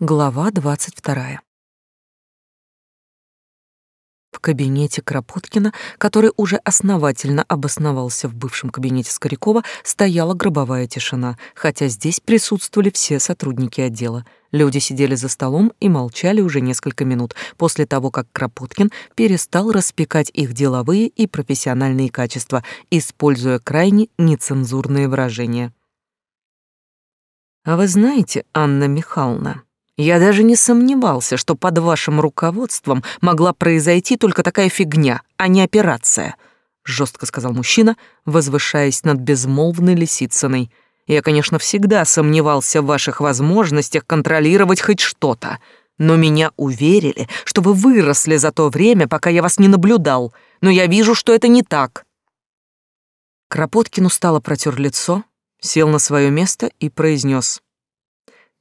Глава двадцать вторая. В кабинете Кропоткина, который уже основательно обосновался в бывшем кабинете Скорякова, стояла гробовая тишина, хотя здесь присутствовали все сотрудники отдела. Люди сидели за столом и молчали уже несколько минут после того, как Кропоткин перестал распекать их деловые и профессиональные качества, используя крайне нецензурные выражения. «А вы знаете, Анна Михайловна, я даже не сомневался, что под вашим руководством могла произойти только такая фигня, а не операция, жестко сказал мужчина, возвышаясь над безмолвной Лисицыной. Я, конечно, всегда сомневался в ваших возможностях контролировать хоть что-то, но меня уверили, что вы выросли за то время, пока я вас не наблюдал, но я вижу, что это не так. Кропоткин устало протер лицо, сел на свое место и произнес: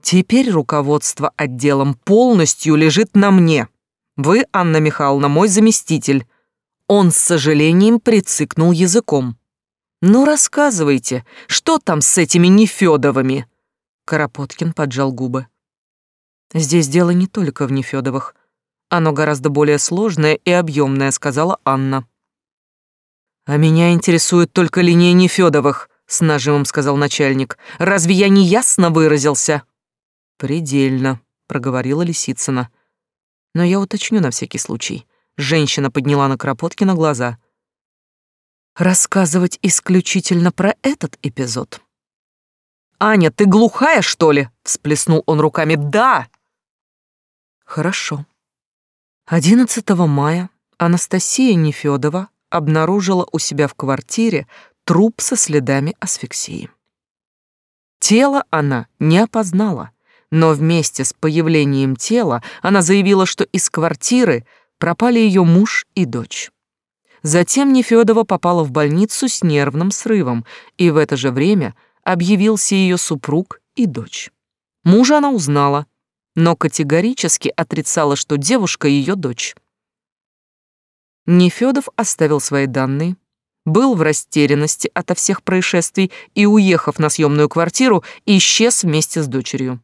Теперь руководство отделом полностью лежит на мне. Вы, Анна Михайловна, мой заместитель. Он с сожалением прицикнул языком. Ну рассказывайте, что там с этими Нефёдовыми? Карапоткин поджал губы. Здесь дело не только в Нефёдовых. Оно гораздо более сложное и объемное, сказала Анна. А меня интересует только линия Нефёдовых, с нажимом сказал начальник. Разве я не ясно выразился? «Предельно», — проговорила Лисицына. «Но я уточню на всякий случай». Женщина подняла на Кропоткина глаза. «Рассказывать исключительно про этот эпизод». «Аня, ты глухая, что ли?» — всплеснул он руками. «Да!» «Хорошо». 11 мая Анастасия Нефёдова обнаружила у себя в квартире труп со следами асфиксии. Тело она не опознала, но вместе с появлением тела она заявила, что из квартиры пропали ее муж и дочь. Затем Нефёдова попала в больницу с нервным срывом, и в это же время объявился ее супруг и дочь. Мужа она узнала, но категорически отрицала, что девушка ее дочь. Нефёдов оставил свои данные, был в растерянности ото всех происшествий и, уехав на съемную квартиру, исчез вместе с дочерью.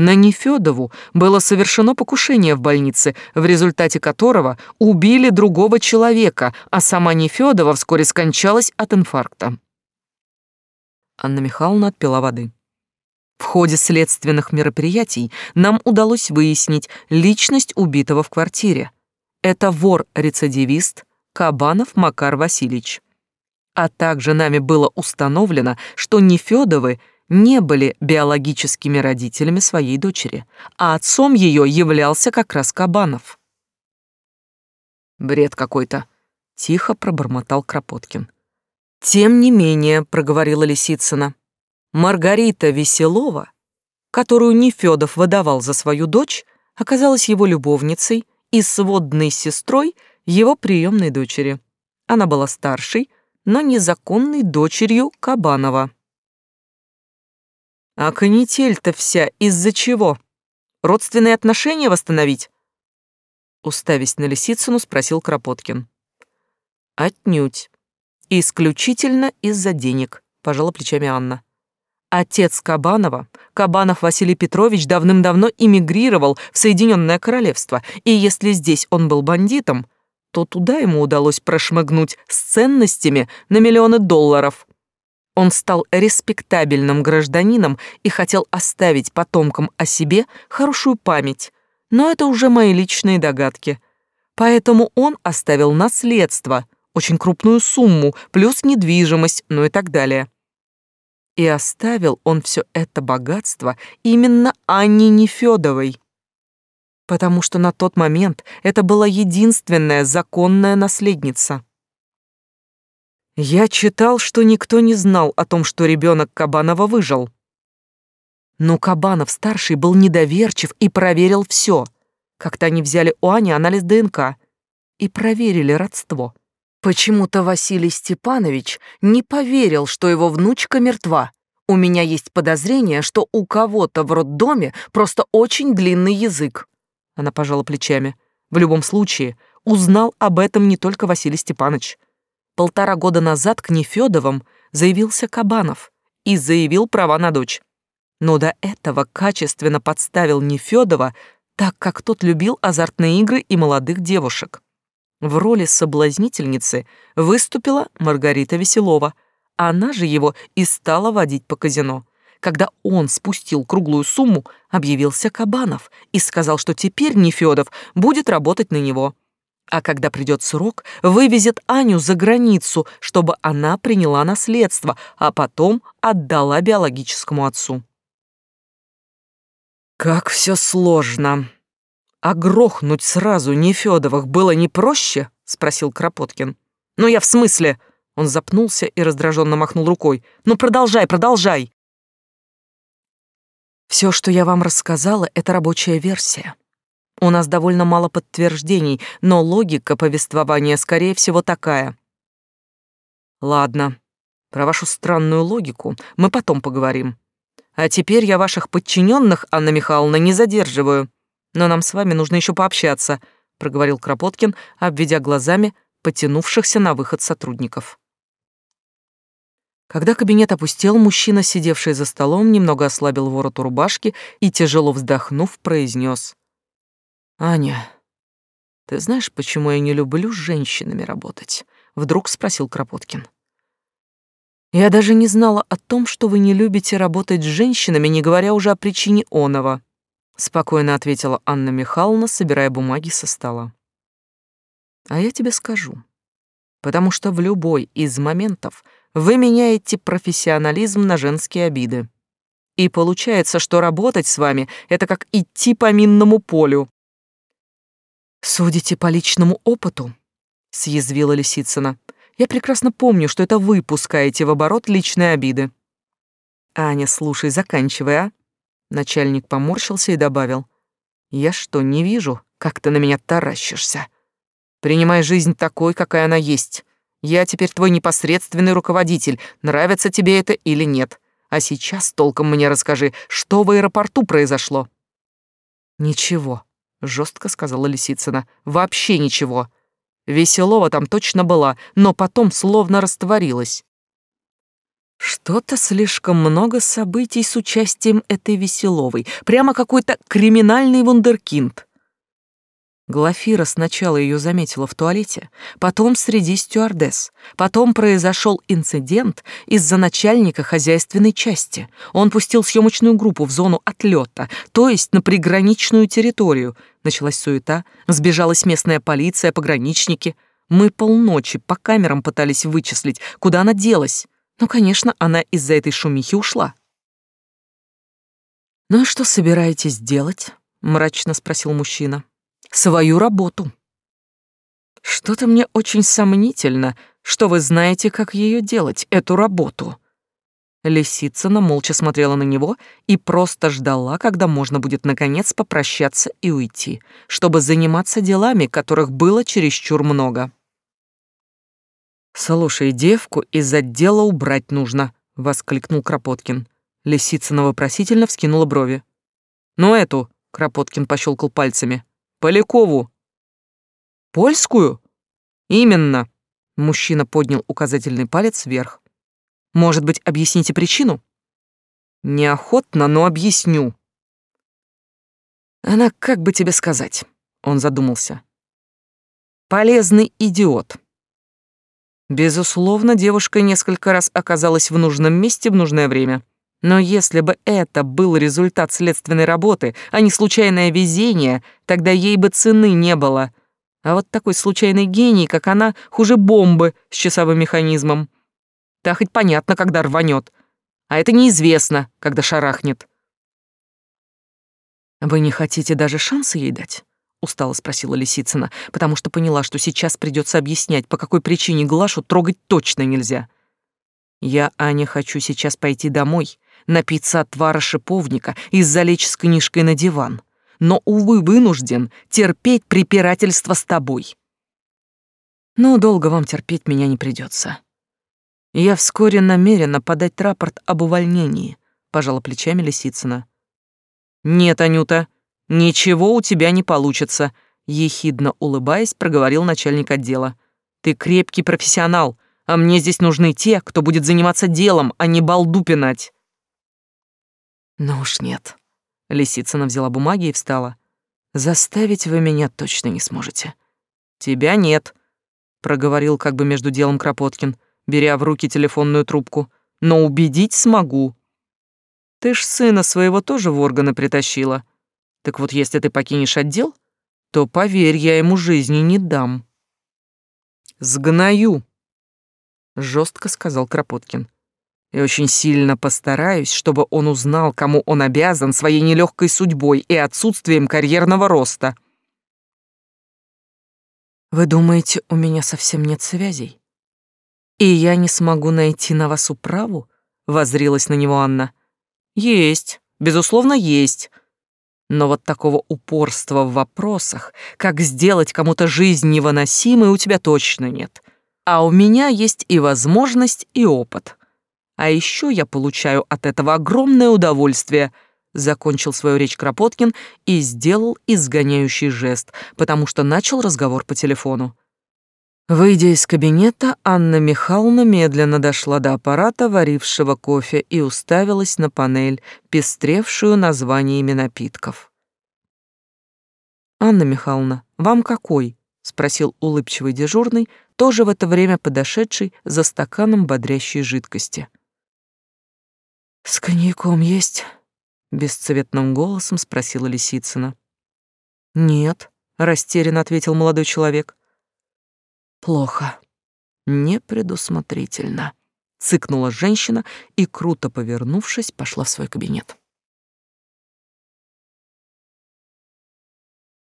На Нефёдову было совершено покушение в больнице, в результате которого убили другого человека, а сама Нефёдова вскоре скончалась от инфаркта. Анна Михайловна отпила воды. В ходе следственных мероприятий нам удалось выяснить личность убитого в квартире. Это вор-рецидивист Кабанов Макар Васильевич. А также нами было установлено, что Нефёдовы не были биологическими родителями своей дочери, а отцом ее являлся как раз Кабанов. «Бред какой-то», — тихо пробормотал Кропоткин. «Тем не менее», — проговорила Лисицына, «Маргарита Веселова, которую Нефёдов выдавал за свою дочь, оказалась его любовницей и сводной сестрой его приемной дочери. Она была старшей, но незаконной дочерью Кабанова. А канитель-то вся из-за чего? Родственные отношения восстановить? Уставясь на Лисицыну, спросил Кропоткин. Отнюдь. Исключительно из-за денег, пожала плечами Анна. Отец Кабанова, Кабанов Василий Петрович, давным-давно эмигрировал в Соединенное Королевство, и если здесь он был бандитом, то туда ему удалось прошмыгнуть с ценностями на миллионы долларов. Он стал респектабельным гражданином и хотел оставить потомкам о себе хорошую память, но это уже мои личные догадки. Поэтому он оставил наследство, очень крупную сумму, плюс недвижимость, ну и так далее. И оставил он все это богатство именно Анне Нефёдовой, потому что на тот момент это была единственная законная наследница. Я читал, что никто не знал о том, что ребенок Кабанова выжил. Но Кабанов-старший был недоверчив и проверил все. Как-то они взяли у Ани анализ ДНК и проверили родство. Почему-то Василий Степанович не поверил, что его внучка мертва. У меня есть подозрение, что у кого-то в роддоме просто очень длинный язык. Она пожала плечами. В любом случае, узнал об этом не только Василий Степанович. Полтора года назад к Нефёдовым заявился Кабанов и заявил права на дочь. но до этого качественно подставил Нефёдова, так как тот любил азартные игры и молодых девушек. В роли соблазнительницы выступила Маргарита Веселова, она же его и стала водить по казино. Когда он спустил круглую сумму, объявился Кабанов и сказал, что теперь Нефёдов будет работать на него. А когда придет срок, вывезет Аню за границу, чтобы она приняла наследство, а потом отдала биологическому отцу. Как все сложно. А грохнуть сразу Нефёдовых было не проще? спросил Кропоткин. Ну я в смысле? Он запнулся и раздраженно махнул рукой. Ну продолжай, продолжай. Все, что я вам рассказала, это рабочая версия. У нас довольно мало подтверждений, но логика повествования, скорее всего, такая. Ладно, про вашу странную логику мы потом поговорим. А теперь я ваших подчиненных, Анна Михайловна, не задерживаю. Но нам с вами нужно еще пообщаться, проговорил Кропоткин, обведя глазами потянувшихся на выход сотрудников. Когда кабинет опустел, мужчина, сидевший за столом, немного ослабил ворот рубашки и, тяжело вздохнув, произнес: «Аня, ты знаешь, почему я не люблю с женщинами работать?» — вдруг спросил Кропоткин. Я даже не знала о том, что вы не любите работать с женщинами, не говоря уже о причине оного, спокойно ответила Анна Михайловна, собирая бумаги со стола. А я тебе скажу, потому что в любой из моментов вы меняете профессионализм на женские обиды. И получается, что работать с вами — это как идти по минному полю. «Судите по личному опыту?» — съязвила Лисицына. Я прекрасно помню, что это вы пускаете в оборот личные обиды. Аня, слушай, заканчивай, а? Начальник поморщился и добавил. Я что, не вижу, как ты на меня таращишься? Принимай жизнь такой, какая она есть. Я теперь твой непосредственный руководитель, нравится тебе это или нет. А сейчас толком мне расскажи, что в аэропорту произошло. Ничего, жестко сказала Лисицына. Вообще ничего. Веселова там точно была, но потом словно растворилась. Что-то слишком много событий с участием этой Веселовой, прямо какой-то криминальный вундеркинд. Глафира сначала ее заметила в туалете, потом среди стюардесс. Потом произошел инцидент из-за начальника хозяйственной части. Он пустил съемочную группу в зону отлета, то есть на приграничную территорию. Началась суета, сбежалась местная полиция, пограничники. Мы полночи по камерам пытались вычислить, куда она делась. Ну, конечно, она из-за этой шумихи ушла. «Ну и что собираетесь делать?» — мрачно спросил мужчина свою работу. Что-то мне очень сомнительно, что вы знаете, как ее делать, эту работу. Лисицына молча смотрела на него и просто ждала, когда можно будет наконец попрощаться и уйти, чтобы заниматься делами, которых было чересчур много. «Слушай, девку из отдела убрать нужно», — воскликнул Кропоткин. Лисицына вопросительно вскинула брови. «Ну эту», — Кропоткин пощелкал пальцами, Полякову. Польскую? Именно. Мужчина поднял указательный палец вверх. Может быть, объясните причину? Неохотно, но объясню. Она, как бы тебе сказать? Он задумался. Полезный идиот. Безусловно, девушка несколько раз оказалась в нужном месте в нужное время. Но если бы это был результат следственной работы, а не случайное везение, тогда ей бы цены не было. А вот такой случайный гений, как она, хуже бомбы с часовым механизмом. Та хоть понятно, когда рванет, а это неизвестно, когда шарахнет. «Вы не хотите даже шанса ей дать?» — устало спросила Лисицына, потому что поняла, что сейчас придется объяснять, по какой причине Глашу трогать точно нельзя. «Я, Аня, хочу сейчас пойти домой напиться отвара шиповника и залечь с книжкой на диван, но, увы, вынужден терпеть препирательство с тобой. Но долго вам терпеть меня не придется. Я вскоре намерена подать рапорт об увольнении, пожала плечами Лисицына. Нет, Анюта, ничего у тебя не получится, ехидно улыбаясь, проговорил начальник отдела. Ты крепкий профессионал, а мне здесь нужны те, кто будет заниматься делом, а не балду пинать. Ну уж нет. Лисицына взяла бумаги и встала. Заставить вы меня точно не сможете. Тебя нет, проговорил как бы между делом Кропоткин, беря в руки телефонную трубку. Но убедить смогу. Ты ж сына своего тоже в органы притащила. Так вот, если ты покинешь отдел, то, поверь, я ему жизни не дам. Сгною, жестко сказал Кропоткин. И очень сильно постараюсь, чтобы он узнал, кому он обязан своей нелегкой судьбой и отсутствием карьерного роста. Вы думаете, у меня совсем нет связей? И я не смогу найти на вас управу? Возрилась на него Анна. Есть, безусловно, есть. Но вот такого упорства в вопросах, как сделать кому-то жизнь невыносимой, у тебя точно нет. А у меня есть и возможность, и опыт. А еще я получаю от этого огромное удовольствие — закончил свою речь Кропоткин и сделал изгоняющий жест, потому что начал разговор по телефону. Выйдя из кабинета, Анна Михайловна медленно дошла до аппарата, варившего кофе, и уставилась на панель, пестревшую названиями напитков. «Анна Михайловна, вам какой?» — спросил улыбчивый дежурный, тоже в это время подошедший за стаканом бодрящей жидкости. «С коньяком есть?» — бесцветным голосом спросила Лисицына. «Нет», — растерянно ответил молодой человек. Плохо. Непредусмотрительно. Цыкнула женщина и, круто повернувшись, пошла в свой кабинет.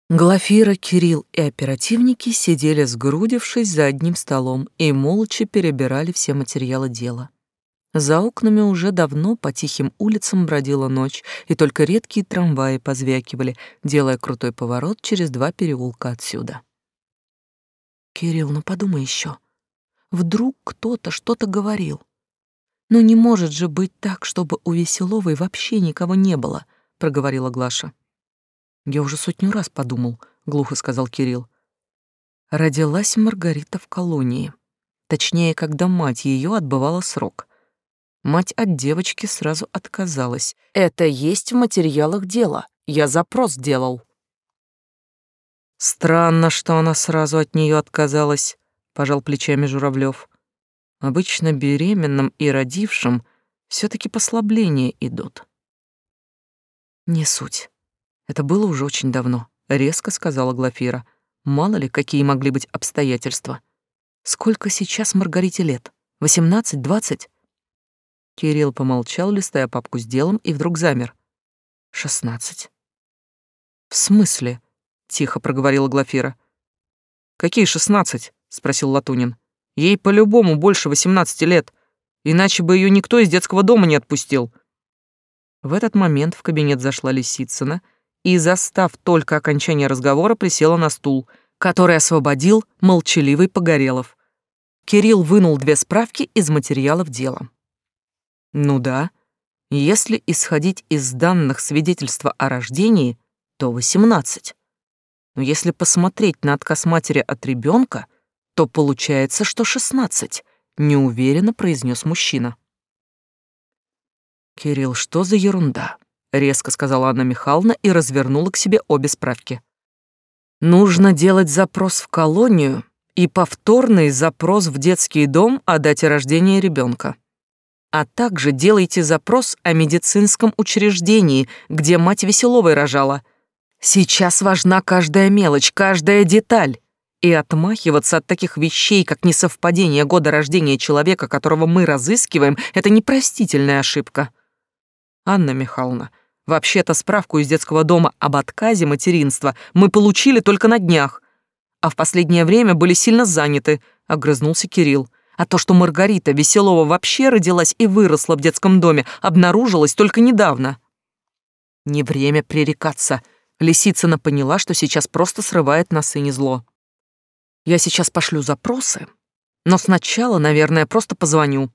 Глафира, Кирилл и оперативники сидели сгрудившись за одним столом и молча перебирали все материалы дела. За окнами уже давно по тихим улицам бродила ночь, и только редкие трамваи позвякивали, делая крутой поворот через два переулка отсюда. Кирилл, ну подумай еще. Вдруг кто-то что-то говорил. Ну не может же быть так, чтобы у Веселовой вообще никого не было, проговорила Глаша. Я уже сотню раз подумал, глухо сказал Кирилл. Родилась Маргарита в колонии. Точнее, когда мать ее отбывала срок. Мать от девочки сразу отказалась. Это есть в материалах дела. Я запрос делал. Странно, что она сразу от нее отказалась, пожал плечами Журавлев. Обычно беременным и родившим все таки послабления идут. Не суть. Это было уже очень давно, резко сказала Глафира. Мало ли, какие могли быть обстоятельства. Сколько сейчас Маргарите лет? Восемнадцать, двадцать? Кирилл помолчал, листая папку с делом, и вдруг замер. Шестнадцать. В смысле? — тихо проговорила Глафира. «Какие шестнадцать?» — спросил Латунин. «Ей по-любому больше восемнадцати лет, иначе бы ее никто из детского дома не отпустил». В этот момент в кабинет зашла Лисицына и, застав только окончание разговора, присела на стул, который освободил молчаливый Погорелов. Кирилл вынул две справки из материалов дела. «Ну да, если исходить из данных свидетельства о рождении, то восемнадцать. Но если посмотреть на отказ матери от ребенка, то получается, что шестнадцать, неуверенно произнес мужчина. Кирилл, что за ерунда? резко сказала Анна Михайловна и развернула к себе обе справки. Нужно делать запрос в колонию и повторный запрос в детский дом о дате рождения ребенка. А также делайте запрос о медицинском учреждении, где мать Веселовой рожала – Сейчас важна каждая мелочь, каждая деталь. И отмахиваться от таких вещей, как несовпадение года рождения человека, которого мы разыскиваем, это непростительная ошибка. Анна Михайловна, вообще-то справку из детского дома об отказе материнства мы получили только на днях, а в последнее время были сильно заняты, огрызнулся Кирилл. А то, что Маргарита Веселова вообще родилась и выросла в детском доме, обнаружилось только недавно. Не время пререкаться — Лисицына поняла, что сейчас просто срывает на сыне зло. «Я сейчас пошлю запросы, но сначала, наверное, просто позвоню.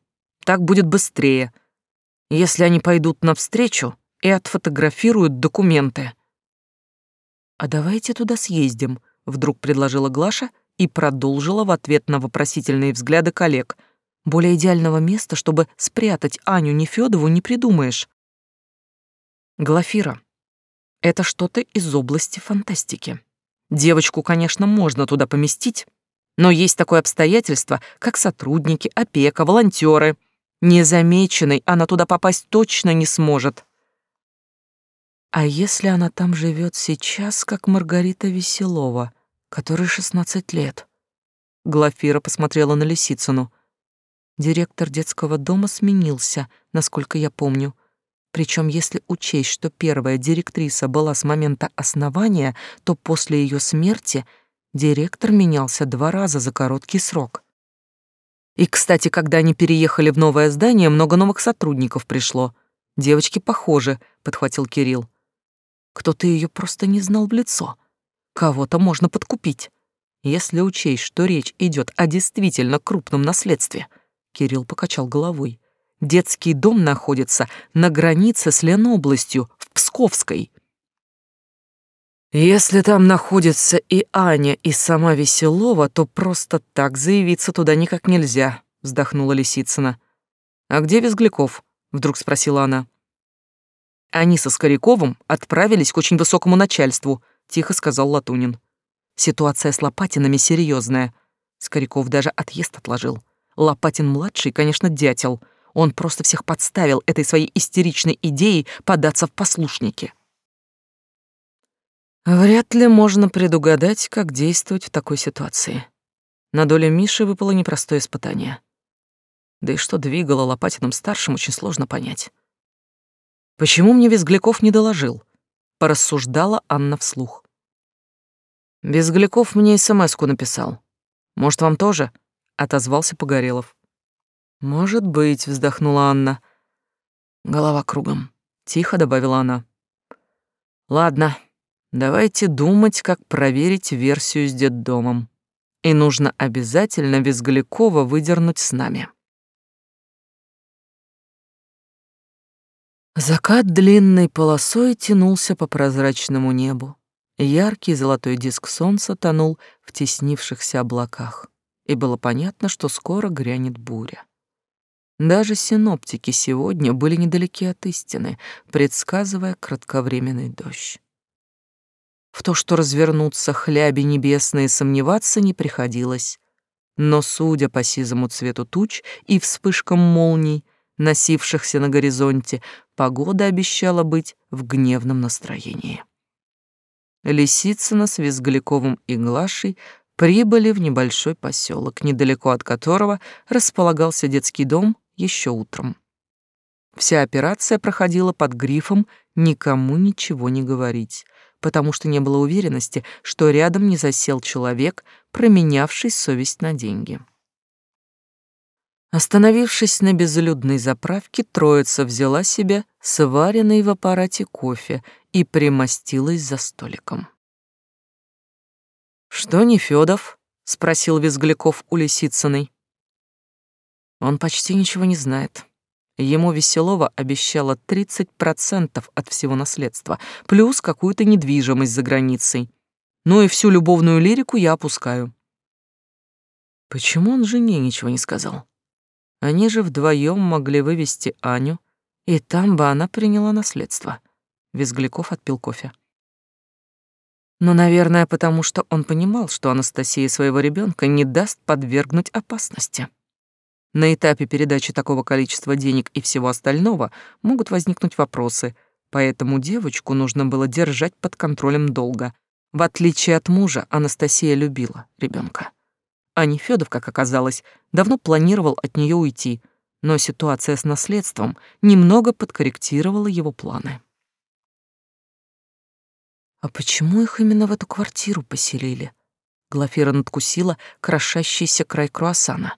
Так будет быстрее. Если они пойдут навстречу и отфотографируют документы». «А давайте туда съездим», — вдруг предложила Глаша и продолжила в ответ на вопросительные взгляды коллег. «Более идеального места, чтобы спрятать Аню Нефёдову, не придумаешь. Глафира, это что-то из области фантастики. Девочку, конечно, можно туда поместить, но есть такое обстоятельство, как сотрудники, опека, волонтеры. Незамеченной она туда попасть точно не сможет. А если она там живет сейчас, как Маргарита Веселова, которой 16 лет? Глафира посмотрела на Лисицыну. Директор детского дома сменился, насколько я помню. Причем, если учесть, что первая директриса была с момента основания, то после ее смерти директор менялся два раза за короткий срок. И, кстати, когда они переехали в новое здание, много новых сотрудников пришло. Девочки похожи, подхватил Кирилл. Кто-то ее просто не знал в лицо. Кого-то можно подкупить. Если учесть, что речь идет о действительно крупном наследстве. Кирилл покачал головой. Детский дом находится на границе с Ленобластью, в Псковской. Если там находится и Аня, и сама Веселова, то просто так заявиться туда никак нельзя, вздохнула Лисицына. А где Визгляков? вдруг спросила она. Они со Скоряковым отправились к очень высокому начальству, тихо сказал Латунин. Ситуация с Лопатинами серьезная. Скоряков даже отъезд отложил. Лопатин-младший, конечно, дятел. Он просто всех подставил этой своей истеричной идеей податься в послушники. Вряд ли можно предугадать, как действовать в такой ситуации. На долю Миши выпало непростое испытание. Да и что двигало Лопатиным-старшим, очень сложно понять. Почему мне Визгляков не доложил? Порассуждала Анна вслух. Визгляков мне смс-ку написал. Может, вам тоже? Отозвался Погорелов. «Может быть», — вздохнула Анна. Голова кругом. Тихо добавила она. «Ладно, давайте думать, как проверить версию с детдомом. И нужно обязательно Визглякова выдернуть с нами». Закат длинной полосой тянулся по прозрачному небу. Яркий золотой диск солнца тонул в теснившихся облаках, и было понятно, что скоро грянет буря. Даже синоптики сегодня были недалеки от истины, предсказывая кратковременный дождь. В то, что развернутся хляби небесные, сомневаться не приходилось. Но, судя по сизому цвету туч и вспышкам молний, носившихся на горизонте, погода обещала быть в гневном настроении. Лисицына с Визгляковым и Глашей прибыли в небольшой поселок, недалеко от которого располагался детский дом еще утром. Вся операция проходила под грифом «никому ничего не говорить», потому что не было уверенности, что рядом не засел человек, променявший совесть на деньги. Остановившись на безлюдной заправке, троица взяла себе сваренный в аппарате кофе и примостилась за столиком. «Что, не Федов? спросил Визгляков у Лисицыной. Он почти ничего не знает. Ему Веселова обещала 30% от всего наследства, плюс какую-то недвижимость за границей. Ну и всю любовную лирику я опускаю. Почему он жене ничего не сказал? Они же вдвоем могли вывести Аню, и там бы она приняла наследство. Визгляков отпил кофе. Но, наверное, потому что он понимал, что Анастасия своего ребенка не даст подвергнуть опасности. На этапе передачи такого количества денег и всего остального могут возникнуть вопросы, поэтому девочку нужно было держать под контролем долго. В отличие от мужа, Анастасия любила ребенка. А Нефёдов, как оказалось, давно планировал от нее уйти, но ситуация с наследством немного подкорректировала его планы. А почему их именно в эту квартиру поселили? Глафира надкусила крошащийся край круассана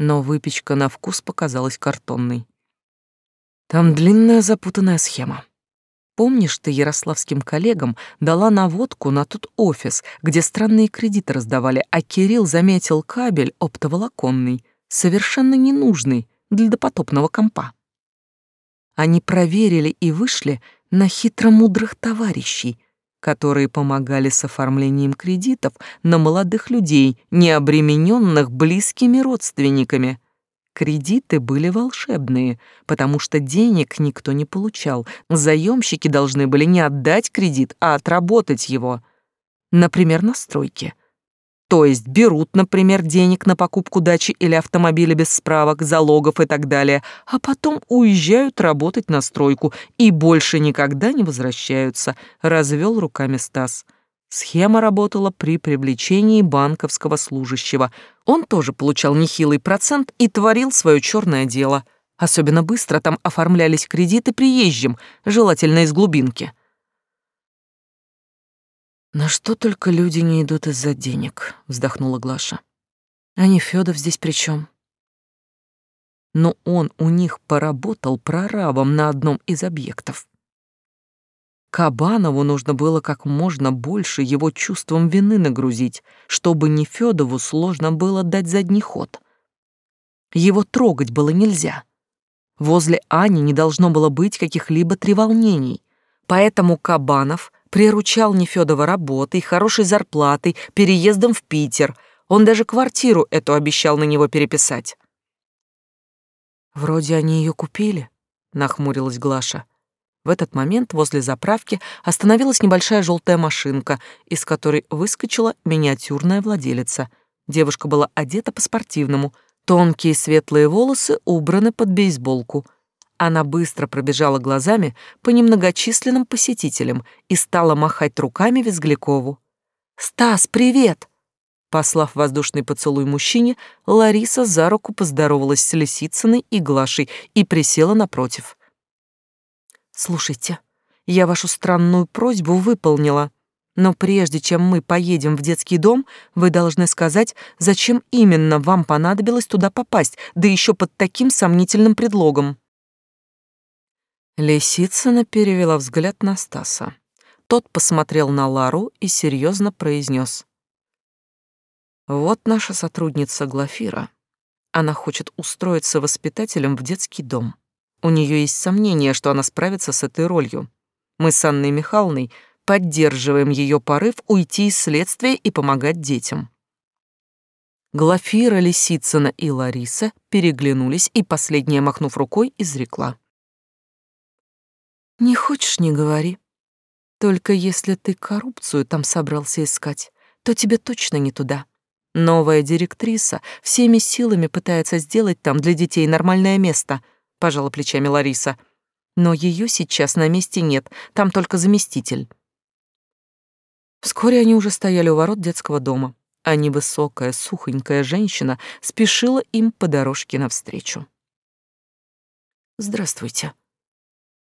но выпечка на вкус показалась картонной. Там длинная запутанная схема. Помнишь, ты ярославским коллегам дала наводку на тот офис, где странные кредиты раздавали, а Кирилл заметил кабель оптоволоконный, совершенно ненужный для допотопного компа. Они проверили и вышли на хитромудрых товарищей, которые помогали с оформлением кредитов на молодых людей, не обремененных близкими родственниками. Кредиты были волшебные, потому что денег никто не получал. Заемщики должны были не отдать кредит, а отработать его. Например, на стройке. То есть берут, например, денег на покупку дачи или автомобиля без справок, залогов и так далее, а потом уезжают работать на стройку и больше никогда не возвращаются, развел руками Стас. Схема работала при привлечении банковского служащего. Он тоже получал нехилый процент и творил свое черное дело. Особенно быстро там оформлялись кредиты приезжим, желательно из глубинки. «На что только люди не идут из-за денег», — вздохнула Глаша. «А не Фёдов здесь при чем? Но он у них поработал прорабом на одном из объектов. Кабанову нужно было как можно больше его чувством вины нагрузить, чтобы не Фёдову сложно было дать задний ход. Его трогать было нельзя. Возле Ани не должно было быть каких-либо треволнений, поэтому Кабанов — Приручал Нефёдова работой, хорошей зарплатой, переездом в Питер. Он даже квартиру эту обещал на него переписать. «Вроде они ее купили», — нахмурилась Глаша. В этот момент возле заправки остановилась небольшая желтая машинка, из которой выскочила миниатюрная владелица. Девушка была одета по-спортивному, тонкие светлые волосы убраны под бейсболку — она быстро пробежала глазами по немногочисленным посетителям и стала махать руками Визглякову. «Стас, привет!» Послав воздушный поцелуй мужчине, Лариса за руку поздоровалась с Лисицыной и Глашей и присела напротив. «Слушайте, я вашу странную просьбу выполнила, но прежде чем мы поедем в детский дом, вы должны сказать, зачем именно вам понадобилось туда попасть, да еще под таким сомнительным предлогом». Лисицына перевела взгляд на Стаса. Тот посмотрел на Лару и серьезно произнес. «Вот наша сотрудница Глафира. Она хочет устроиться воспитателем в детский дом. У нее есть сомнения, что она справится с этой ролью. Мы с Анной Михайловной поддерживаем ее порыв уйти из следствия и помогать детям». Глафира, Лисицына и Лариса переглянулись, и последняя, махнув рукой, изрекла. Не хочешь, не говори. Только если ты коррупцию там собрался искать, то тебе точно не туда. Новая директриса всеми силами пытается сделать там для детей нормальное место, пожала плечами Лариса. Но ее сейчас на месте нет, там только заместитель. Вскоре они уже стояли у ворот детского дома, а невысокая, сухонькая женщина спешила им по дорожке навстречу. «Здравствуйте»,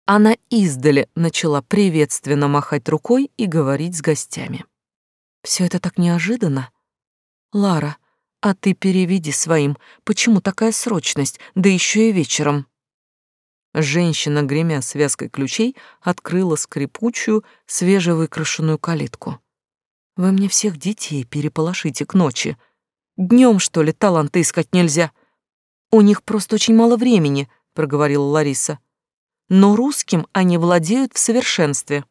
она издали начала приветственно махать рукой и говорить с гостями. Все это так неожиданно. Лара, а ты переведи своим, почему такая срочность, да еще и вечером. Женщина, гремя связкой ключей, открыла скрипучую, свежевыкрашенную калитку. Вы мне всех детей переполошите к ночи. Днем, что ли, таланты искать нельзя? У них просто очень мало времени, проговорила Лариса но русским они владеют в совершенстве.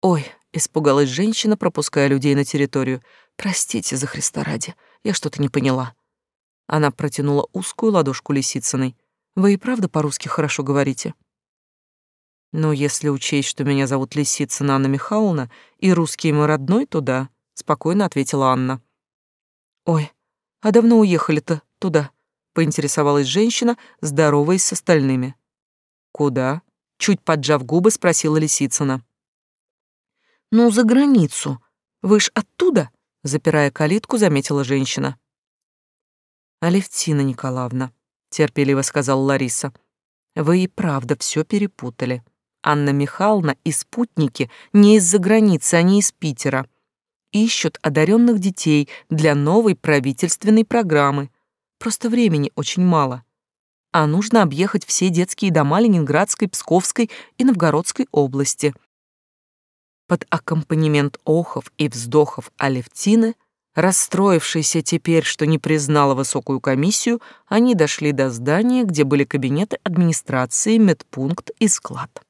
Ой, испугалась женщина, пропуская людей на территорию. Простите за Христа ради, я что-то не поняла. Она протянула узкую ладошку Лисицыной. Вы и правда по-русски хорошо говорите? Но если учесть, что меня зовут Лисицына Анна Михайловна, и русский мой родной, то да, спокойно ответила Анна. Ой, а давно уехали-то туда? поинтересовалась женщина, здороваясь с остальными. «Куда?» — чуть поджав губы, спросила Лисицына. «Ну, за границу. Вы ж оттуда?» — запирая калитку, заметила женщина. «Алевтина Николаевна», — терпеливо сказала Лариса, — «вы и правда все перепутали. Анна Михайловна и спутники не из-за границы, они из Питера. Ищут одаренных детей для новой правительственной программы. Просто времени очень мало а нужно объехать все детские дома Ленинградской, Псковской и Новгородской области. Под аккомпанемент охов и вздохов Алевтины, расстроившейся теперь, что не признала высокую комиссию, они дошли до здания, где были кабинеты администрации, медпункт и склад.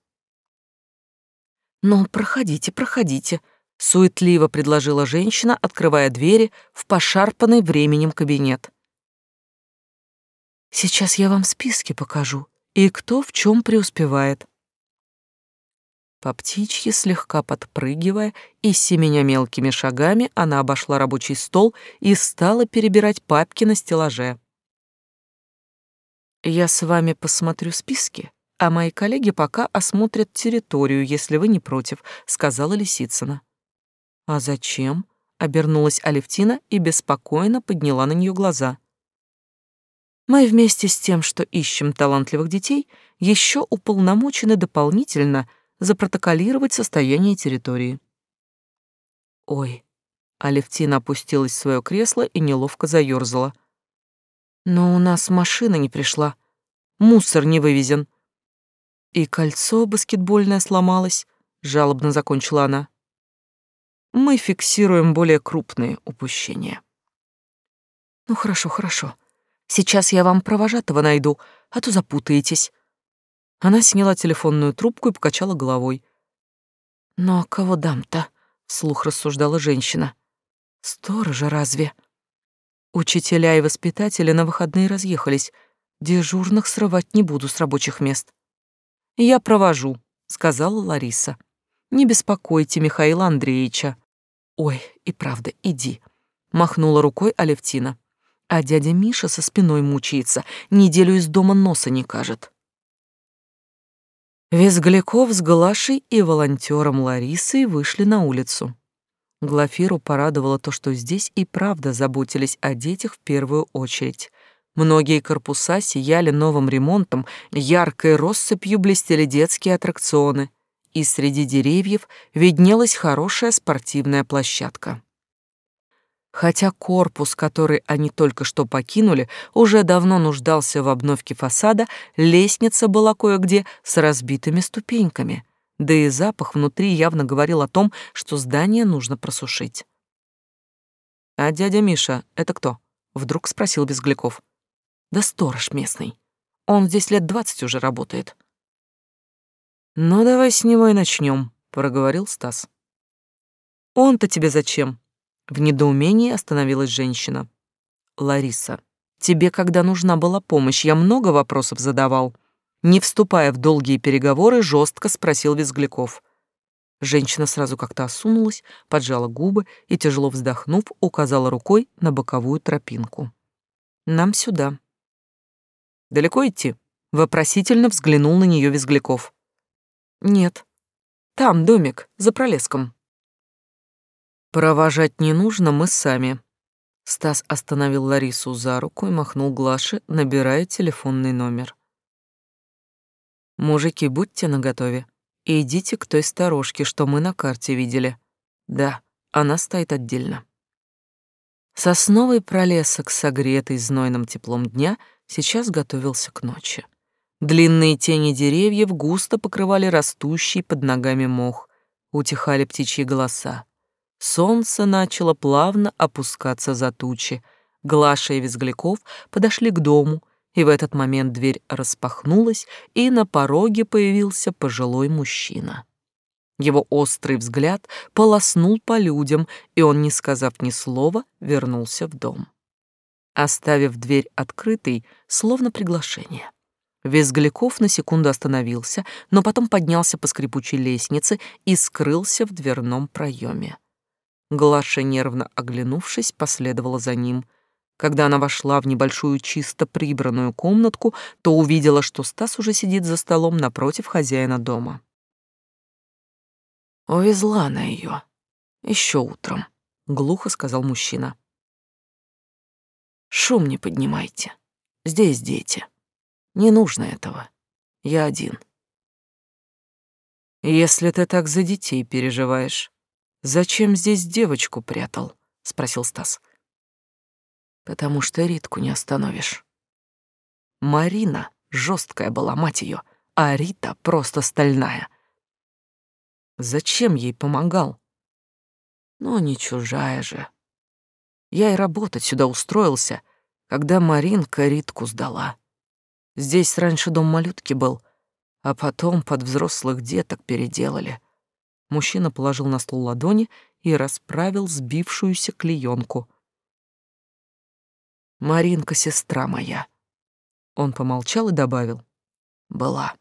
«Ну, проходите, проходите», — суетливо предложила женщина, открывая двери в пошарпанный временем кабинет. Сейчас я вам списки покажу, и кто в чем преуспевает. По птичьи, слегка подпрыгивая и семеня мелкими шагами, она обошла рабочий стол и стала перебирать папки на стеллаже. «Я с вами посмотрю списки, а мои коллеги пока осмотрят территорию, если вы не против», — сказала Лисицына. «А зачем?» — обернулась Алевтина и беспокойно подняла на нее глаза. «Мы вместе с тем, что ищем талантливых детей, еще уполномочены дополнительно — запротоколировать состояние территории. Ой, Алевтина опустилась в свое кресло и неловко заёрзала. Но у нас машина не пришла, мусор не вывезен. И кольцо баскетбольное сломалось, жалобно закончила она. Мы фиксируем более крупные упущения. Ну хорошо, хорошо. Сейчас я вам провожатого найду, а то запутаетесь. Она сняла телефонную трубку и покачала головой. «Но «Ну, а кого дам-то?» — вслух рассуждала женщина. «Сторожа разве?» Учителя и воспитатели на выходные разъехались. Дежурных срывать не буду с рабочих мест. «Я провожу», — сказала Лариса. «Не беспокойте Михаила Андреевича». «Ой, и правда, иди», — махнула рукой Алевтина. А дядя Миша со спиной мучается, неделю из дома носа не кажет. Визгляков с Глашей и волонтером Ларисой вышли на улицу. Глафиру порадовало то, что здесь и правда заботились о детях в первую очередь. Многие корпуса сияли новым ремонтом, яркой россыпью блестели детские аттракционы, и среди деревьев виднелась хорошая спортивная площадка хотя корпус, который они только что покинули, уже давно нуждался в обновке фасада, лестница была кое-где с разбитыми ступеньками, да и запах внутри явно говорил о том, что здание нужно просушить. «А дядя Миша — это кто?» — вдруг спросил Безгляков. «Да сторож местный. Он здесь лет двадцать уже работает». «Ну, давай с него и начнем», — проговорил Стас. «Он-то тебе зачем?» В недоумении остановилась женщина. «Лариса, тебе, когда нужна была помощь, я много вопросов задавал». Не вступая в долгие переговоры, жестко спросил Визгляков. Женщина сразу как-то осунулась, поджала губы и, тяжело вздохнув, указала рукой на боковую тропинку. «Нам сюда». «Далеко идти?» — вопросительно взглянул на нее Визгляков. «Нет. Там домик, за пролеском». Провожать не нужно, мы сами. Стас остановил Ларису за руку и махнул Глаше, набирая телефонный номер. Мужики, будьте наготове. И идите к той сторожке, что мы на карте видели. Да, она стоит отдельно. Сосновый пролесок, согретый знойным теплом дня, сейчас готовился к ночи. Длинные тени деревьев густо покрывали растущий под ногами мох, утихали птичьи голоса. Солнце начало плавно опускаться за тучи. Глаша и Визгляков подошли к дому, и в этот момент дверь распахнулась, и на пороге появился пожилой мужчина. Его острый взгляд полоснул по людям, и он, не сказав ни слова, вернулся в дом. Оставив дверь открытой, словно приглашение. Визгляков на секунду остановился, но потом поднялся по скрипучей лестнице и скрылся в дверном проеме. Глаша, нервно оглянувшись, последовала за ним. Когда она вошла в небольшую чисто прибранную комнатку, то увидела, что Стас уже сидит за столом напротив хозяина дома. «Увезла она ее. Еще утром», — глухо сказал мужчина. «Шум не поднимайте. Здесь дети. Не нужно этого. Я один». «Если ты так за детей переживаешь, «Зачем здесь девочку прятал?» — спросил Стас. «Потому что Ритку не остановишь. Марина жесткая была, мать ее, а Рита просто стальная. Зачем ей помогал? Ну, не чужая же. Я и работать сюда устроился, когда Маринка Ритку сдала. Здесь раньше дом малютки был, а потом под взрослых деток переделали. Мужчина положил на стол ладони и расправил сбившуюся клеенку. «Маринка, сестра моя. Он помолчал и добавил. Была.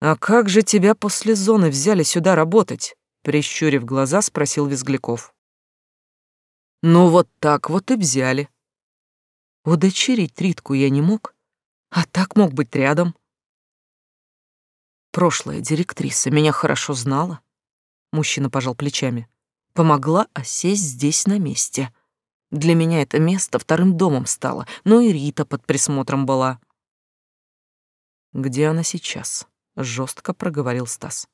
«А как же тебя после зоны взяли сюда работать?» Прищурив глаза, спросил Визгляков. «Ну вот так вот и взяли. Удочерить Ритку я не мог, а так мог быть рядом. Прошлая директриса меня хорошо знала. Мужчина пожал плечами. Помогла осесть здесь на месте. Для меня это место вторым домом стало, но и Рита под присмотром была. Где она сейчас? Жестко проговорил Стас.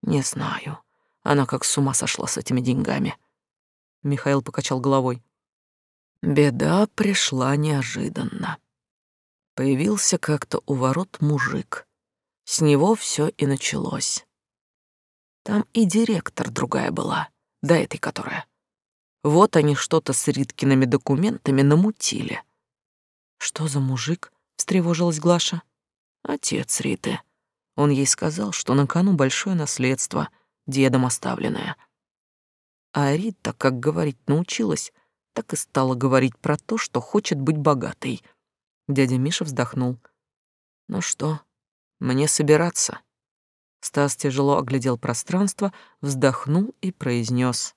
Не знаю. Она как с ума сошла с этими деньгами. Михаил покачал головой. Беда пришла неожиданно. Появился как-то у ворот мужик. С него все и началось. Там и директор другая была, да этой которая. Вот они что-то с Риткиными документами намутили. Что за мужик? встревожилась Глаша. Отец Риты. Он ей сказал, что на кону большое наследство, дедом оставленное. А Рита, как говорить научилась, так и стала говорить про то, что хочет быть богатой. Дядя Миша вздохнул. «Ну что, мне собираться?» Стас тяжело оглядел пространство, вздохнул и произнес: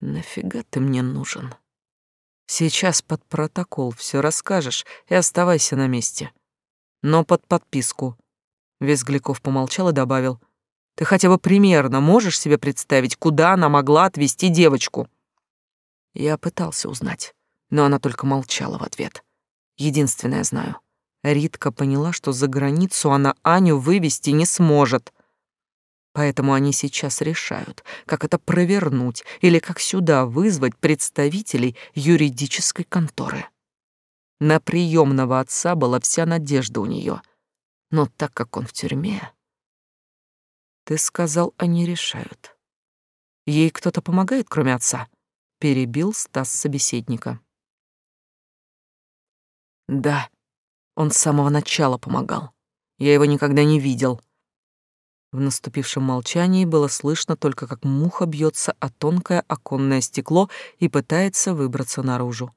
«Нафига ты мне нужен? Сейчас под протокол все расскажешь и оставайся на месте. Но под подписку». Визгляков помолчал и добавил. «Ты хотя бы примерно можешь себе представить, куда она могла отвезти девочку?» Я пытался узнать, но она только молчала в ответ. Единственное знаю. Ритка поняла, что за границу она Аню вывести не сможет. Поэтому они сейчас решают, как это провернуть или как сюда вызвать представителей юридической конторы. На приемного отца была вся надежда у нее, но так как он в тюрьме... Ты сказал, они решают. Ей кто-то помогает, кроме отца? Перебил Стас собеседника. Да, он с самого начала помогал. Я его никогда не видел. В наступившем молчании было слышно только, как муха бьется о тонкое оконное стекло и пытается выбраться наружу.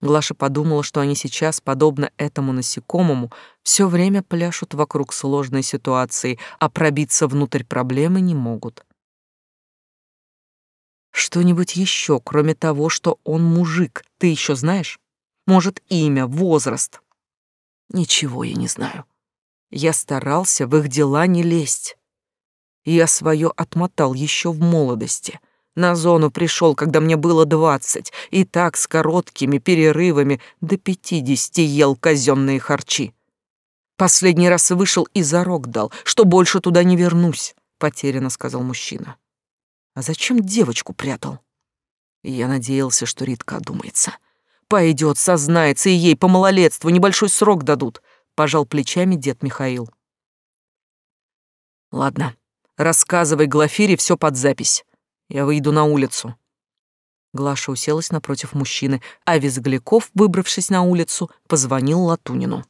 Глаша подумала, что они сейчас, подобно этому насекомому, все время пляшут вокруг сложной ситуации, а пробиться внутрь проблемы не могут. Что-нибудь еще, кроме того, что он мужик, ты еще знаешь? Может, имя, возраст? Ничего я не знаю. Я старался в их дела не лезть. Я свое отмотал еще в молодости. На зону пришел, когда мне было двадцать, и так с короткими перерывами до пятидесяти ел казенные харчи. Последний раз вышел и зарок дал, что больше туда не вернусь, потерянно сказал мужчина. А зачем девочку прятал? Я надеялся, что Ритка одумается. Пойдет, сознается, и ей по малолетству небольшой срок дадут, пожал плечами дед Михаил. Ладно, рассказывай Глафире все под запись. Я выйду на улицу. Глаша уселась напротив мужчины, а Визгляков, выбравшись на улицу, позвонил Латунину.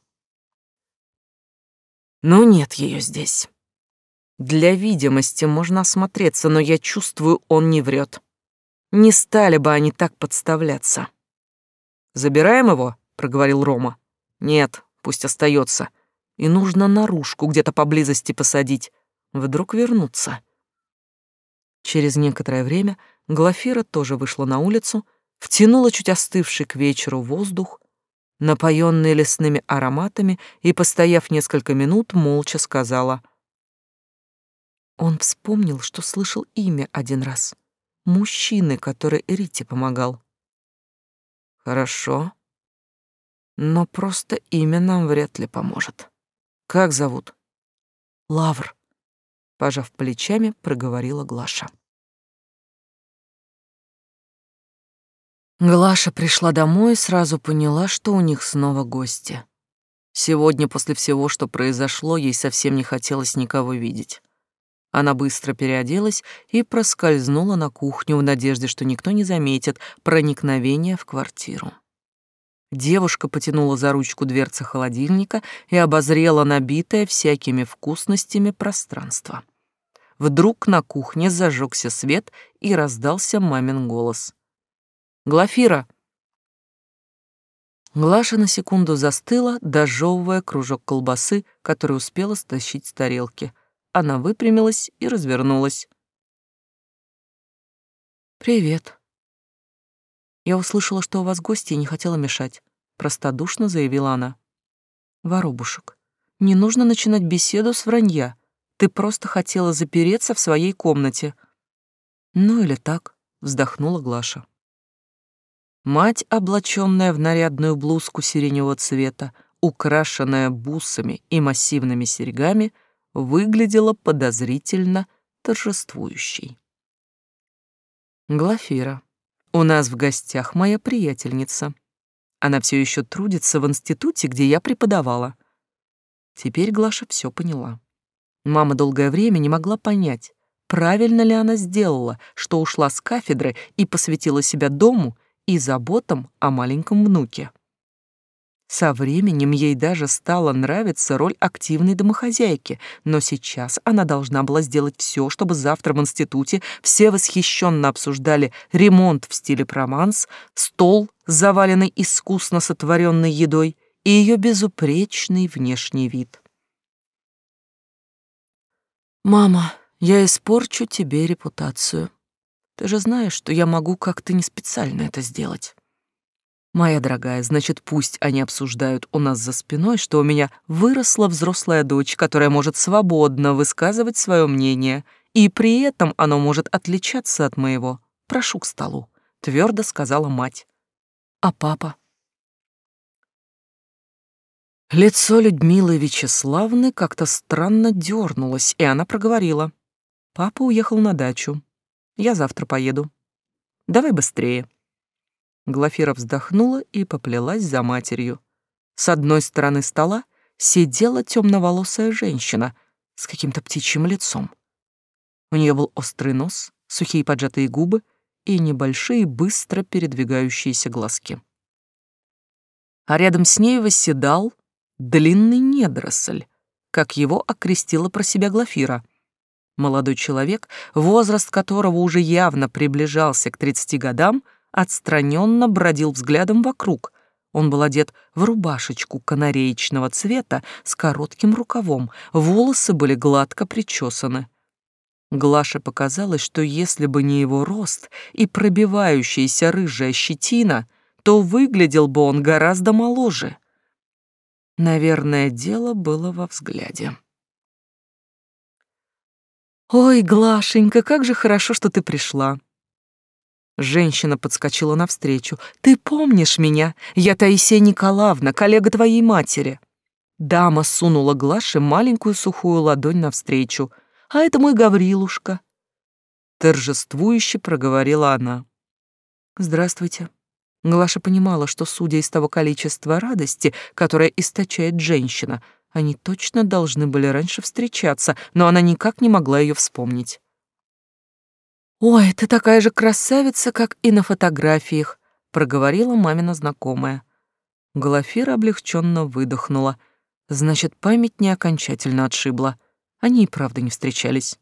«Ну нет ее здесь. Для видимости можно осмотреться, но я чувствую, он не врет. Не стали бы они так подставляться». «Забираем его?» — проговорил Рома. «Нет, пусть остается. И нужно наружку где-то поблизости посадить. Вдруг вернуться». Через некоторое время Глафира тоже вышла на улицу, втянула чуть остывший к вечеру воздух, напоенный лесными ароматами, и, постояв несколько минут, молча сказала. Он вспомнил, что слышал имя один раз. Мужчины, который Рите помогал. Хорошо. Но просто имя нам вряд ли поможет. Как зовут? Лавр. Пожав плечами, проговорила Глаша. Глаша пришла домой и сразу поняла, что у них снова гости. Сегодня, после всего, что произошло, ей совсем не хотелось никого видеть. Она быстро переоделась и проскользнула на кухню в надежде, что никто не заметит проникновение в квартиру. Девушка потянула за ручку дверцы холодильника и обозрела набитое всякими вкусностями пространство. Вдруг на кухне зажегся свет и раздался мамин голос. «Глафира!» Глаша на секунду застыла, дожевывая кружок колбасы, который успела стащить с тарелки. Она выпрямилась и развернулась. «Привет. Я услышала, что у вас гости и не хотела мешать», — простодушно заявила она. «Воробушек, не нужно начинать беседу с вранья. Ты просто хотела запереться в своей комнате». «Ну или так», — вздохнула Глаша. Мать, облаченная в нарядную блузку сиреневого цвета, украшенная бусами и массивными серьгами, выглядела подозрительно торжествующей. Глафира, у нас в гостях моя приятельница. Она все еще трудится в институте, где я преподавала. Теперь Глаша все поняла. Мама долгое время не могла понять, правильно ли она сделала, что ушла с кафедры и посвятила себя дому и заботам о маленьком внуке. Со временем ей даже стала нравиться роль активной домохозяйки, но сейчас она должна была сделать все, чтобы завтра в институте все восхищенно обсуждали ремонт в стиле Прованс, стол, заваленный искусно сотворенной едой, и ее безупречный внешний вид. «Мама, я испорчу тебе репутацию», ты же знаешь, что я могу как-то не специально это сделать. Моя дорогая, значит, пусть они обсуждают у нас за спиной, что у меня выросла взрослая дочь, которая может свободно высказывать свое мнение, и при этом оно может отличаться от моего. Прошу к столу, твердо сказала мать. А папа? Лицо Людмилы Вячеславны как-то странно дернулось, и она проговорила. Папа уехал на дачу. Я завтра поеду. Давай быстрее. Глафира вздохнула и поплелась за матерью. С одной стороны стола сидела темноволосая женщина с каким-то птичьим лицом. У нее был острый нос, сухие поджатые губы и небольшие быстро передвигающиеся глазки. А рядом с ней восседал длинный недоросль, как его окрестила про себя Глафира — Молодой человек, возраст которого уже явно приближался к 30 годам, отстраненно бродил взглядом вокруг. Он был одет в рубашечку канареечного цвета с коротким рукавом, волосы были гладко причесаны. Глаше показалось, что если бы не его рост и пробивающаяся рыжая щетина, то выглядел бы он гораздо моложе. Наверное, дело было во взгляде. «Ой, Глашенька, как же хорошо, что ты пришла!» Женщина подскочила навстречу. «Ты помнишь меня? Я Таисия Николаевна, коллега твоей матери». Дама сунула Глаше маленькую сухую ладонь навстречу. «А это мой Гаврилушка». Торжествующе проговорила она. «Здравствуйте». Глаша понимала, что, судя из того количества радости, которое источает женщина, — они точно должны были раньше встречаться, но она никак не могла ее вспомнить. «Ой, ты такая же красавица, как и на фотографиях», — проговорила мамина знакомая. Глафира облегченно выдохнула. Значит, память не окончательно отшибла. Они и правда не встречались.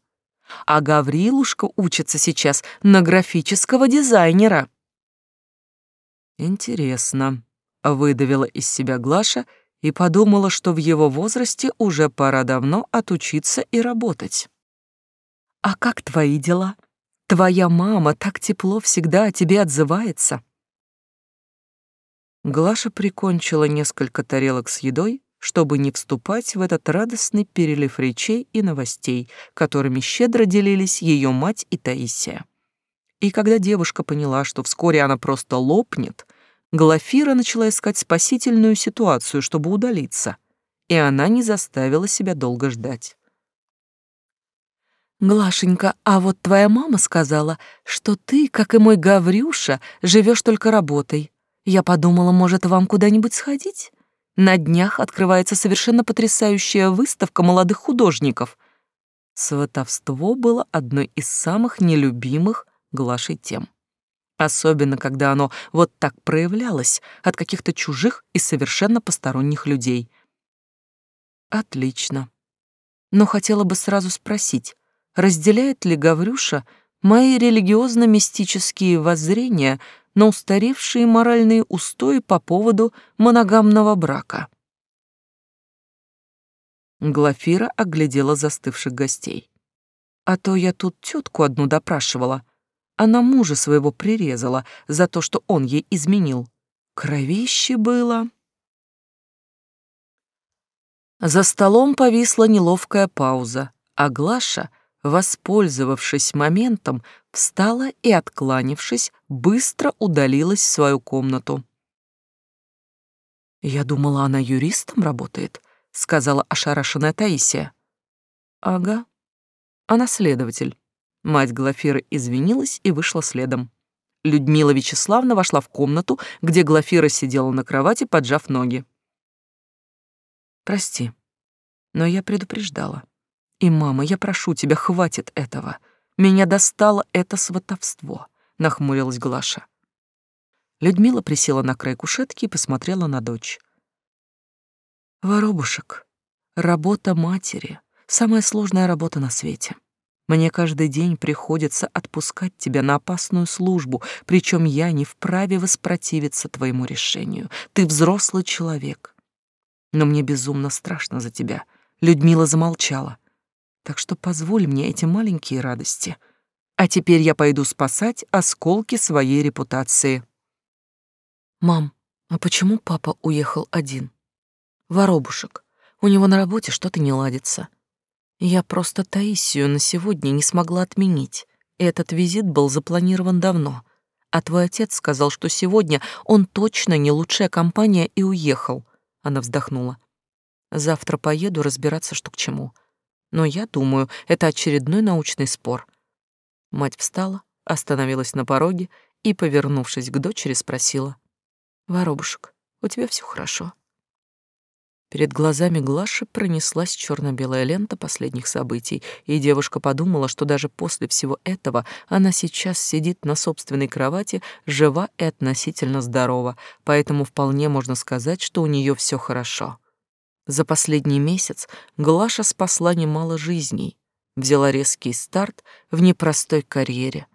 А Гаврилушка учится сейчас на графического дизайнера. Интересно, выдавила из себя Глаша и подумала, что в его возрасте уже пора давно отучиться и работать. «А как твои дела? Твоя мама так тепло всегда о тебе отзывается». Глаша прикончила несколько тарелок с едой, чтобы не вступать в этот радостный перелив речей и новостей, которыми щедро делились ее мать и Таисия. И когда девушка поняла, что вскоре она просто лопнет, Глафира начала искать спасительную ситуацию, чтобы удалиться, и она не заставила себя долго ждать. «Глашенька, а вот твоя мама сказала, что ты, как и мой Гаврюша, живешь только работой. Я подумала, может, вам куда-нибудь сходить? На днях открывается совершенно потрясающая выставка молодых художников». Сватовство было одной из самых нелюбимых Глашей тем особенно когда оно вот так проявлялось от каких-то чужих и совершенно посторонних людей. Отлично. Но хотела бы сразу спросить, разделяет ли Гаврюша мои религиозно-мистические воззрения на устаревшие моральные устои по поводу моногамного брака. Глафира оглядела застывших гостей. А то я тут тетку одну допрашивала. Она мужа своего прирезала за то, что он ей изменил. Кровище было. За столом повисла неловкая пауза, а Глаша, воспользовавшись моментом, встала и, откланившись, быстро удалилась в свою комнату. «Я думала, она юристом работает», — сказала ошарашенная Таисия. «Ага, она следователь». Мать Глафиры извинилась и вышла следом. Людмила Вячеславна вошла в комнату, где Глафира сидела на кровати, поджав ноги. «Прости, но я предупреждала. И, мама, я прошу тебя, хватит этого. Меня достало это сватовство», — нахмурилась Глаша. Людмила присела на край кушетки и посмотрела на дочь. «Воробушек, работа матери — самая сложная работа на свете. Мне каждый день приходится отпускать тебя на опасную службу, причем я не вправе воспротивиться твоему решению. Ты взрослый человек. Но мне безумно страшно за тебя. Людмила замолчала. Так что позволь мне эти маленькие радости. А теперь я пойду спасать осколки своей репутации. Мам, а почему папа уехал один? Воробушек. У него на работе что-то не ладится. Я просто Таисию на сегодня не смогла отменить. Этот визит был запланирован давно. А твой отец сказал, что сегодня он точно не лучшая компания и уехал. Она вздохнула. Завтра поеду разбираться, что к чему. Но я думаю, это очередной научный спор. Мать встала, остановилась на пороге и, повернувшись к дочери, спросила. «Воробушек, у тебя все хорошо?» Перед глазами Глаши пронеслась черно-белая лента последних событий, и девушка подумала, что даже после всего этого она сейчас сидит на собственной кровати, жива и относительно здорова, поэтому вполне можно сказать, что у нее все хорошо. За последний месяц Глаша спасла немало жизней, взяла резкий старт в непростой карьере,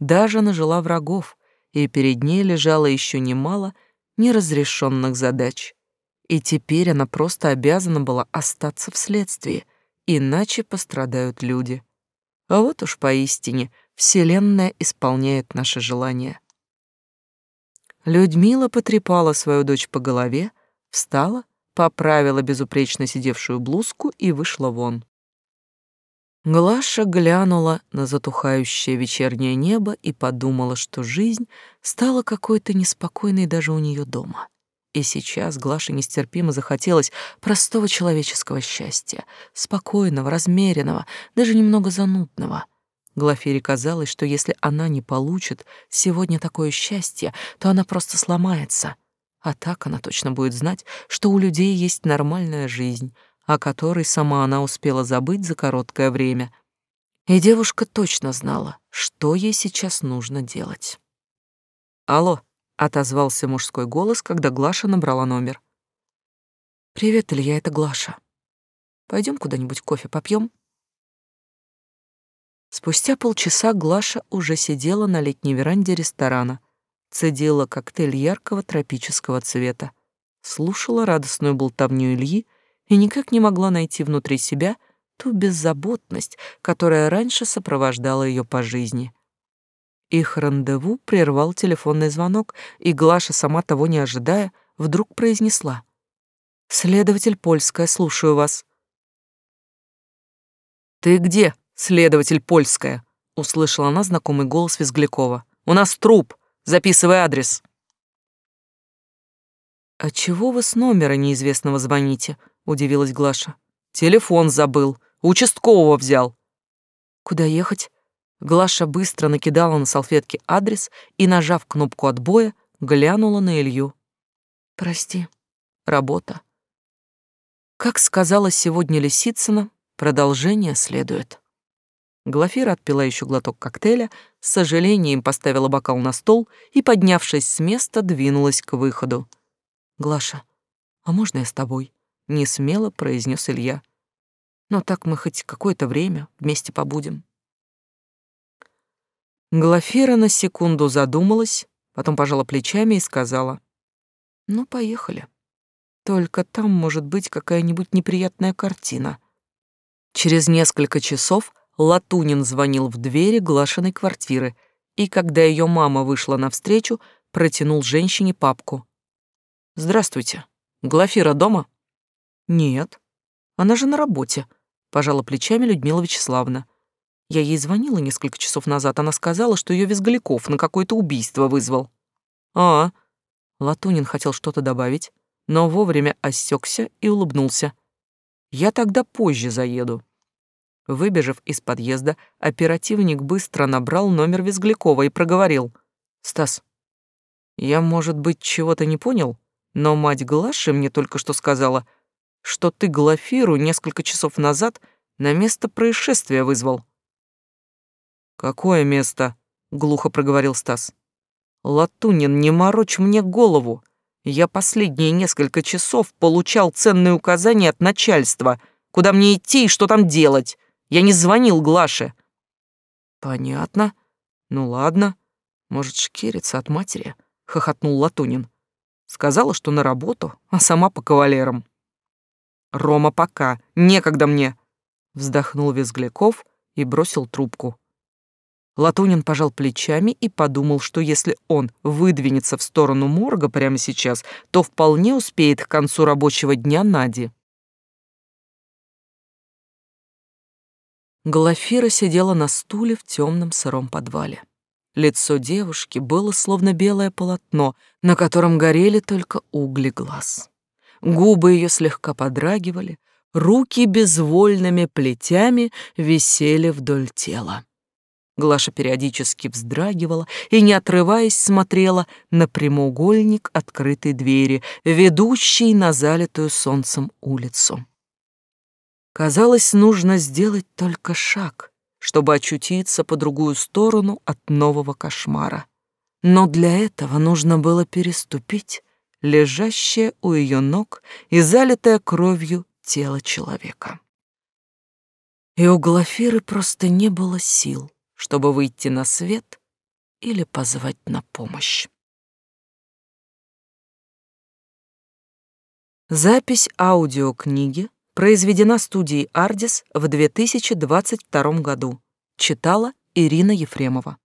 даже нажила врагов, и перед ней лежало еще немало неразрешенных задач. И теперь она просто обязана была остаться в следствии, иначе пострадают люди. А вот уж поистине Вселенная исполняет наши желания. Людмила потрепала свою дочь по голове, встала, поправила безупречно сидевшую блузку и вышла вон. Глаша глянула на затухающее вечернее небо и подумала, что жизнь стала какой-то неспокойной даже у нее дома. И сейчас Глаше нестерпимо захотелось простого человеческого счастья, спокойного, размеренного, даже немного занудного. Глафире казалось, что если она не получит сегодня такое счастье, то она просто сломается. А так она точно будет знать, что у людей есть нормальная жизнь, о которой сама она успела забыть за короткое время. И девушка точно знала, что ей сейчас нужно делать. «Алло», отозвался мужской голос, когда Глаша набрала номер. Привет, Илья, это Глаша. Пойдем куда-нибудь кофе попьем? Спустя полчаса Глаша уже сидела на летней веранде ресторана, цедила коктейль яркого тропического цвета, слушала радостную болтовню Ильи и никак не могла найти внутри себя ту беззаботность, которая раньше сопровождала ее по жизни. Их рандеву прервал телефонный звонок, и Глаша, сама того не ожидая, вдруг произнесла. «Следователь Польская, слушаю вас». «Ты где, следователь Польская?» — услышала она знакомый голос Визглякова. «У нас труп. Записывай адрес». «А чего вы с номера неизвестного звоните?» — удивилась Глаша. «Телефон забыл. Участкового взял». «Куда ехать?» Глаша быстро накидала на салфетки адрес и, нажав кнопку отбоя, глянула на Илью. «Прости, работа». Как сказала сегодня Лисицына, продолжение следует. Глафира отпила еще глоток коктейля, с сожалением поставила бокал на стол и, поднявшись с места, двинулась к выходу. «Глаша, а можно я с тобой?» — несмело произнес Илья. «Но так мы хоть какое-то время вместе побудем». Глафира на секунду задумалась, Потом пожала плечами и сказала, «Ну, поехали. Только там может быть какая-нибудь неприятная картина». Через несколько часов Латунин звонил в двери Глашиной квартиры, и когда ее мама вышла навстречу, протянул женщине папку. «Здравствуйте. Глафира дома?» «Нет. Она же на работе», — пожала плечами Людмила Вячеславовна. Я ей звонила несколько часов назад, она сказала, что ее Визгаляков на какое-то убийство вызвал. «А, Латунин хотел что-то добавить, но вовремя осекся и улыбнулся. «Я тогда позже заеду». Выбежав из подъезда, оперативник быстро набрал номер Визглякова и проговорил. «Стас, я, может быть, чего-то не понял, но мать Глаши мне только что сказала, что ты Глафиру несколько часов назад на место происшествия вызвал». «Какое место?» — глухо проговорил Стас. «Латунин, не морочь мне голову. Я последние несколько часов получал ценные указания от начальства, куда мне идти и что там делать. Я не звонил Глаше». «Понятно. Ну ладно. Может, шкерится от матери?» — хохотнул Латунин. Сказала, что на работу, а сама по кавалерам. «Рома, пока. Некогда мне!» Вздохнул Визгляков и бросил трубку. Латунин пожал плечами и подумал, что если он выдвинется в сторону морга прямо сейчас, то вполне успеет к концу рабочего дня Нади. Глафира сидела на стуле в темном сыром подвале. Лицо девушки было словно белое полотно, на котором горели только угли глаз. Губы ее слегка подрагивали, руки безвольными плетями висели вдоль тела. Глаша периодически вздрагивала и, не отрываясь, смотрела на прямоугольник открытой двери, ведущей на залитую солнцем улицу. Казалось, нужно сделать только шаг, чтобы очутиться по другую сторону от нового кошмара. Но для этого нужно было переступить лежащее у ее ног и залитое кровью тело человека. И у Глафиры просто не было сил чтобы выйти на свет или позвать на помощь. Запись аудиокниги произведена студией «Ардис» в 2022 году. Читала Ирина Ефремова.